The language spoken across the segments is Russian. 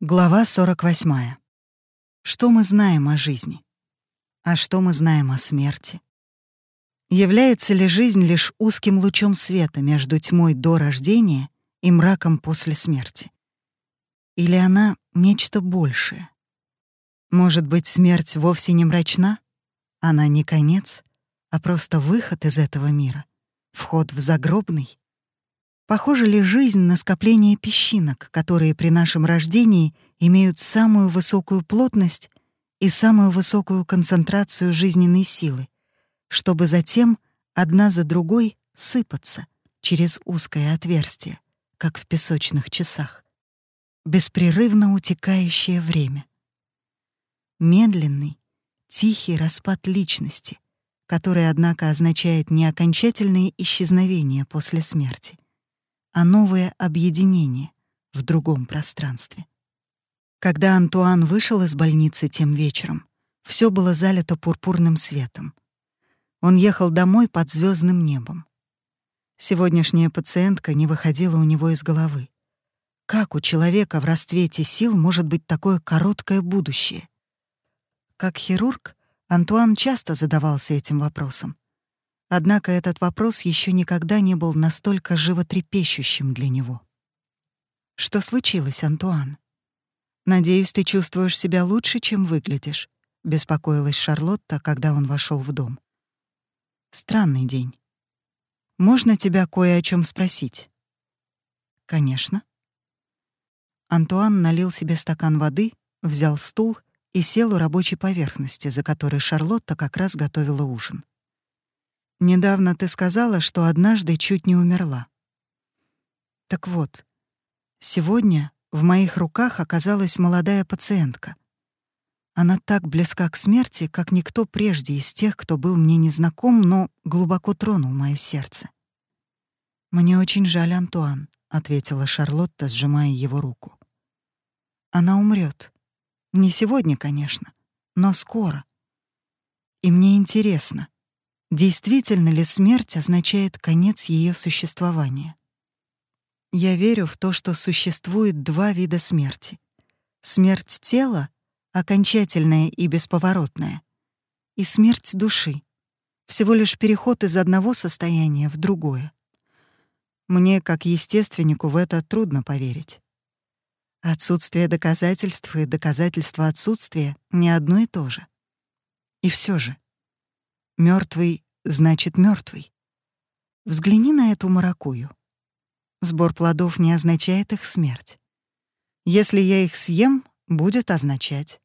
Глава 48. Что мы знаем о жизни? А что мы знаем о смерти? Является ли жизнь лишь узким лучом света между тьмой до рождения и мраком после смерти? Или она нечто большее? Может быть, смерть вовсе не мрачна? Она не конец, а просто выход из этого мира, вход в загробный? Похожа ли жизнь на скопление песчинок, которые при нашем рождении имеют самую высокую плотность и самую высокую концентрацию жизненной силы, чтобы затем одна за другой сыпаться через узкое отверстие, как в песочных часах. Беспрерывно утекающее время. Медленный, тихий распад личности, который, однако, означает не окончательное исчезновение после смерти — а новое объединение в другом пространстве. Когда Антуан вышел из больницы тем вечером, все было залито пурпурным светом. Он ехал домой под звездным небом. Сегодняшняя пациентка не выходила у него из головы. Как у человека в расцвете сил может быть такое короткое будущее? Как хирург, Антуан часто задавался этим вопросом. Однако этот вопрос еще никогда не был настолько животрепещущим для него. «Что случилось, Антуан? Надеюсь, ты чувствуешь себя лучше, чем выглядишь», — беспокоилась Шарлотта, когда он вошел в дом. «Странный день. Можно тебя кое о чем спросить?» «Конечно». Антуан налил себе стакан воды, взял стул и сел у рабочей поверхности, за которой Шарлотта как раз готовила ужин. Недавно ты сказала, что однажды чуть не умерла. Так вот, сегодня в моих руках оказалась молодая пациентка. Она так близка к смерти, как никто прежде из тех, кто был мне незнаком, но глубоко тронул моё сердце. «Мне очень жаль, Антуан», — ответила Шарлотта, сжимая его руку. «Она умрет. Не сегодня, конечно, но скоро. И мне интересно, Действительно ли смерть означает конец ее существования? Я верю в то, что существует два вида смерти. Смерть тела, окончательная и бесповоротная, и смерть души, всего лишь переход из одного состояния в другое. Мне, как естественнику, в это трудно поверить. Отсутствие доказательств и доказательство отсутствия — не одно и то же. И все же — Мертвый значит мертвый. Взгляни на эту маракую. Сбор плодов не означает их смерть. Если я их съем, будет означать.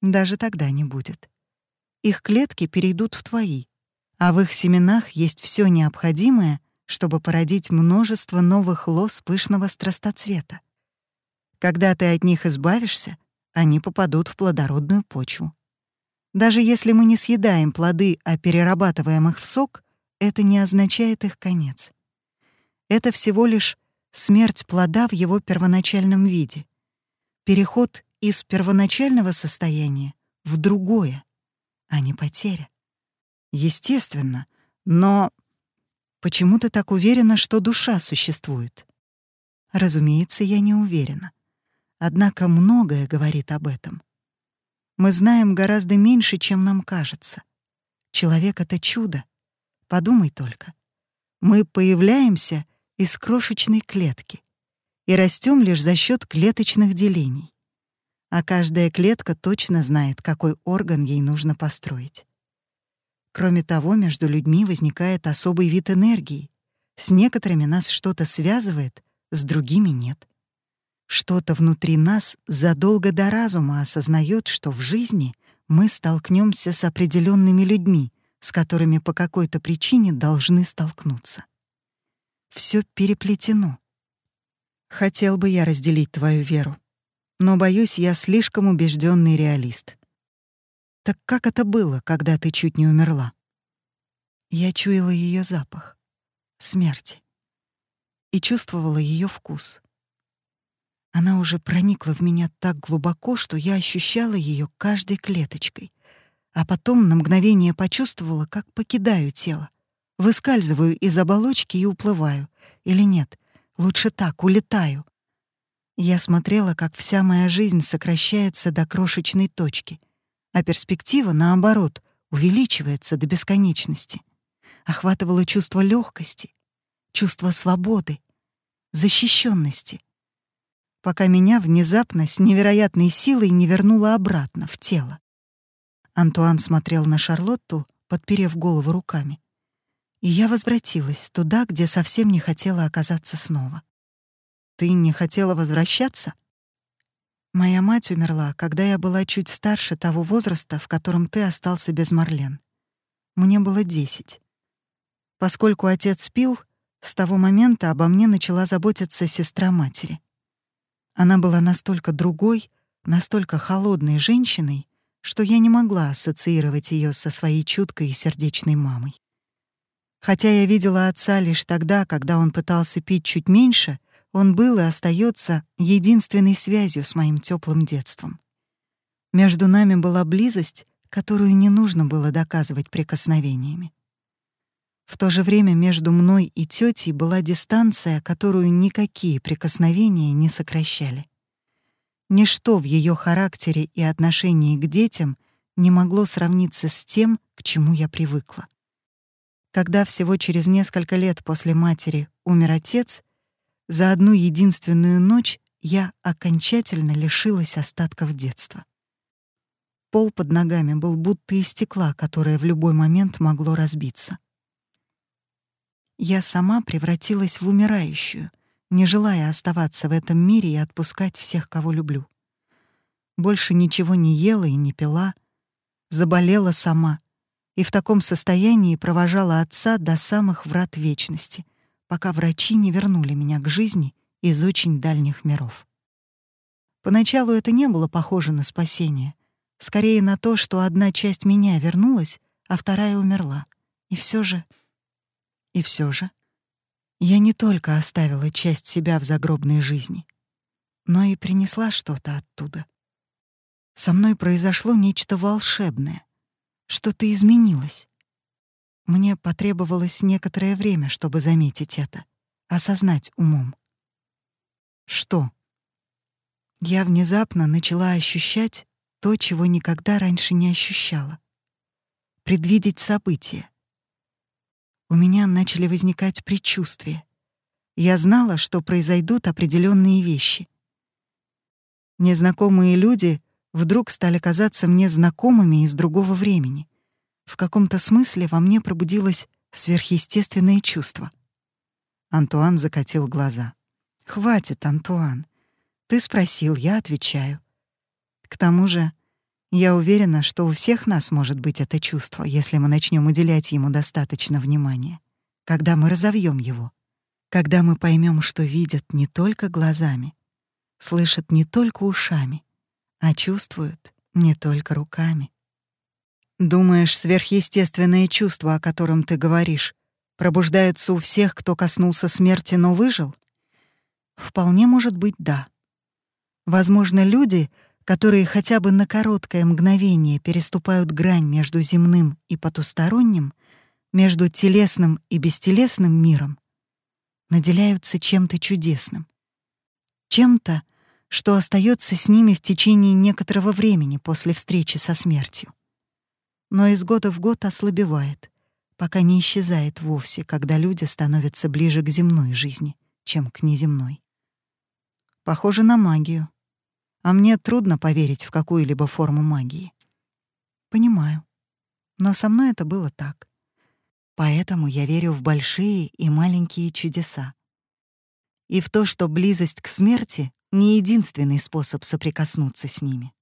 Даже тогда не будет. Их клетки перейдут в твои, а в их семенах есть все необходимое, чтобы породить множество новых лоз пышного страстоцвета. Когда ты от них избавишься, они попадут в плодородную почву. Даже если мы не съедаем плоды, а перерабатываем их в сок, это не означает их конец. Это всего лишь смерть плода в его первоначальном виде. Переход из первоначального состояния в другое, а не потеря. Естественно, но почему ты так уверена, что душа существует? Разумеется, я не уверена. Однако многое говорит об этом. Мы знаем гораздо меньше, чем нам кажется. Человек — это чудо. Подумай только. Мы появляемся из крошечной клетки и растем лишь за счет клеточных делений. А каждая клетка точно знает, какой орган ей нужно построить. Кроме того, между людьми возникает особый вид энергии. С некоторыми нас что-то связывает, с другими нет. Что-то внутри нас задолго до разума осознает, что в жизни мы столкнемся с определенными людьми, с которыми по какой-то причине должны столкнуться. Все переплетено. Хотел бы я разделить твою веру, но боюсь, я слишком убежденный реалист. Так как это было, когда ты чуть не умерла? Я чуяла ее запах смерти и чувствовала ее вкус. Она уже проникла в меня так глубоко, что я ощущала ее каждой клеточкой. А потом на мгновение почувствовала, как покидаю тело. Выскальзываю из оболочки и уплываю. Или нет, лучше так, улетаю. Я смотрела, как вся моя жизнь сокращается до крошечной точки, а перспектива, наоборот, увеличивается до бесконечности. Охватывало чувство легкости, чувство свободы, защищенности, пока меня внезапно с невероятной силой не вернуло обратно в тело. Антуан смотрел на Шарлотту, подперев голову руками. И я возвратилась туда, где совсем не хотела оказаться снова. «Ты не хотела возвращаться?» Моя мать умерла, когда я была чуть старше того возраста, в котором ты остался без Марлен. Мне было десять. Поскольку отец пил, с того момента обо мне начала заботиться сестра матери. Она была настолько другой, настолько холодной женщиной, что я не могла ассоциировать ее со своей чуткой и сердечной мамой. Хотя я видела отца лишь тогда, когда он пытался пить чуть меньше, он был и остается единственной связью с моим теплым детством. Между нами была близость, которую не нужно было доказывать прикосновениями. В то же время между мной и тетей была дистанция, которую никакие прикосновения не сокращали. Ничто в ее характере и отношении к детям не могло сравниться с тем, к чему я привыкла. Когда всего через несколько лет после матери умер отец, за одну единственную ночь я окончательно лишилась остатков детства. Пол под ногами был будто из стекла, которое в любой момент могло разбиться. Я сама превратилась в умирающую, не желая оставаться в этом мире и отпускать всех, кого люблю. Больше ничего не ела и не пила, заболела сама и в таком состоянии провожала отца до самых врат вечности — пока врачи не вернули меня к жизни из очень дальних миров. Поначалу это не было похоже на спасение, скорее на то, что одна часть меня вернулась, а вторая умерла. И все же... И все же... Я не только оставила часть себя в загробной жизни, но и принесла что-то оттуда. Со мной произошло нечто волшебное, что-то изменилось. Мне потребовалось некоторое время, чтобы заметить это, осознать умом. Что? Я внезапно начала ощущать то, чего никогда раньше не ощущала. Предвидеть события. У меня начали возникать предчувствия. Я знала, что произойдут определенные вещи. Незнакомые люди вдруг стали казаться мне знакомыми из другого времени — в каком-то смысле во мне пробудилось сверхъестественное чувство. Антуан закатил глаза. «Хватит, Антуан. Ты спросил, я отвечаю. К тому же, я уверена, что у всех нас может быть это чувство, если мы начнем уделять ему достаточно внимания, когда мы разовьем его, когда мы поймем, что видят не только глазами, слышат не только ушами, а чувствуют не только руками. Думаешь, сверхъестественные чувства, о котором ты говоришь, пробуждаются у всех, кто коснулся смерти, но выжил? Вполне может быть, да. Возможно, люди, которые хотя бы на короткое мгновение переступают грань между земным и потусторонним, между телесным и бестелесным миром, наделяются чем-то чудесным. Чем-то, что остается с ними в течение некоторого времени после встречи со смертью но из года в год ослабевает, пока не исчезает вовсе, когда люди становятся ближе к земной жизни, чем к неземной. Похоже на магию. А мне трудно поверить в какую-либо форму магии. Понимаю. Но со мной это было так. Поэтому я верю в большие и маленькие чудеса. И в то, что близость к смерти — не единственный способ соприкоснуться с ними.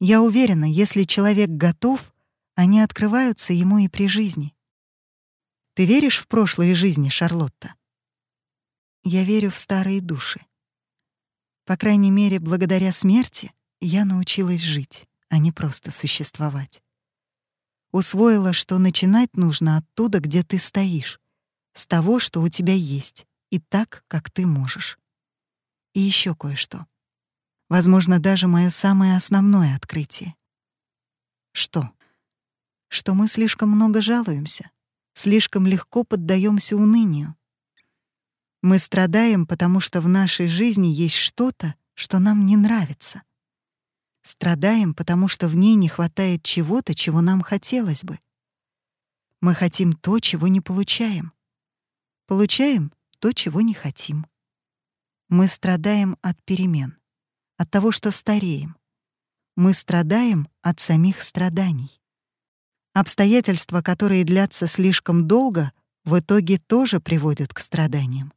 Я уверена, если человек готов, они открываются ему и при жизни. Ты веришь в прошлые жизни, Шарлотта? Я верю в старые души. По крайней мере, благодаря смерти я научилась жить, а не просто существовать. Усвоила, что начинать нужно оттуда, где ты стоишь, с того, что у тебя есть, и так, как ты можешь. И еще кое-что. Возможно, даже мое самое основное открытие. Что? Что мы слишком много жалуемся, слишком легко поддаемся унынию. Мы страдаем, потому что в нашей жизни есть что-то, что нам не нравится. Страдаем, потому что в ней не хватает чего-то, чего нам хотелось бы. Мы хотим то, чего не получаем. Получаем то, чего не хотим. Мы страдаем от перемен, от того, что стареем. Мы страдаем от самих страданий. Обстоятельства, которые длятся слишком долго, в итоге тоже приводят к страданиям.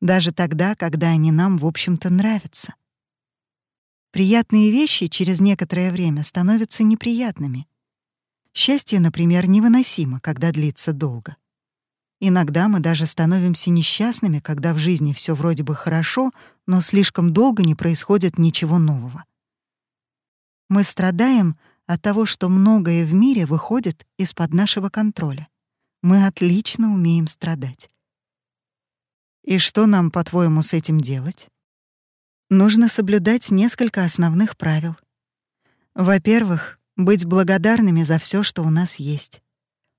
Даже тогда, когда они нам, в общем-то, нравятся. Приятные вещи через некоторое время становятся неприятными. Счастье, например, невыносимо, когда длится долго. Иногда мы даже становимся несчастными, когда в жизни все вроде бы хорошо, но слишком долго не происходит ничего нового. Мы страдаем от того, что многое в мире выходит из-под нашего контроля. Мы отлично умеем страдать. И что нам, по-твоему, с этим делать? нужно соблюдать несколько основных правил. Во-первых, быть благодарными за все, что у нас есть.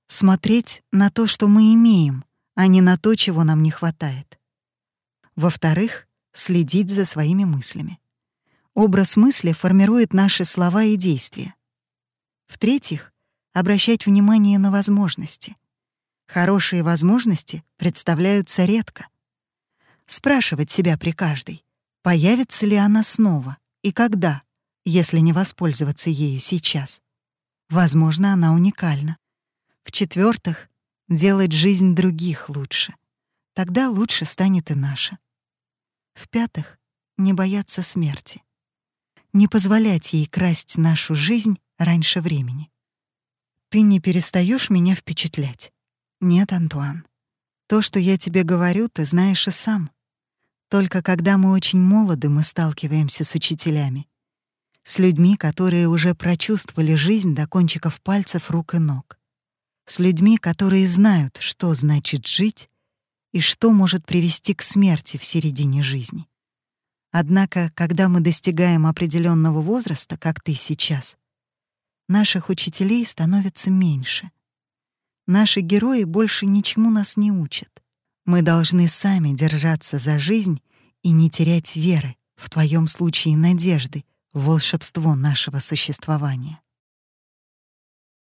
Смотреть на то, что мы имеем, а не на то, чего нам не хватает. Во-вторых, следить за своими мыслями. Образ мысли формирует наши слова и действия. В-третьих, обращать внимание на возможности. Хорошие возможности представляются редко. Спрашивать себя при каждой, Появится ли она снова и когда, если не воспользоваться ею сейчас? Возможно, она уникальна. В-четвертых, делать жизнь других лучше. Тогда лучше станет и наша. В-пятых, не бояться смерти. Не позволять ей красть нашу жизнь раньше времени. Ты не перестаешь меня впечатлять. Нет, Антуан. То, что я тебе говорю, ты знаешь и сам. Только когда мы очень молоды, мы сталкиваемся с учителями. С людьми, которые уже прочувствовали жизнь до кончиков пальцев рук и ног. С людьми, которые знают, что значит жить и что может привести к смерти в середине жизни. Однако, когда мы достигаем определенного возраста, как ты сейчас, наших учителей становится меньше. Наши герои больше ничему нас не учат. Мы должны сами держаться за жизнь и не терять веры, в твоем случае надежды, волшебство нашего существования.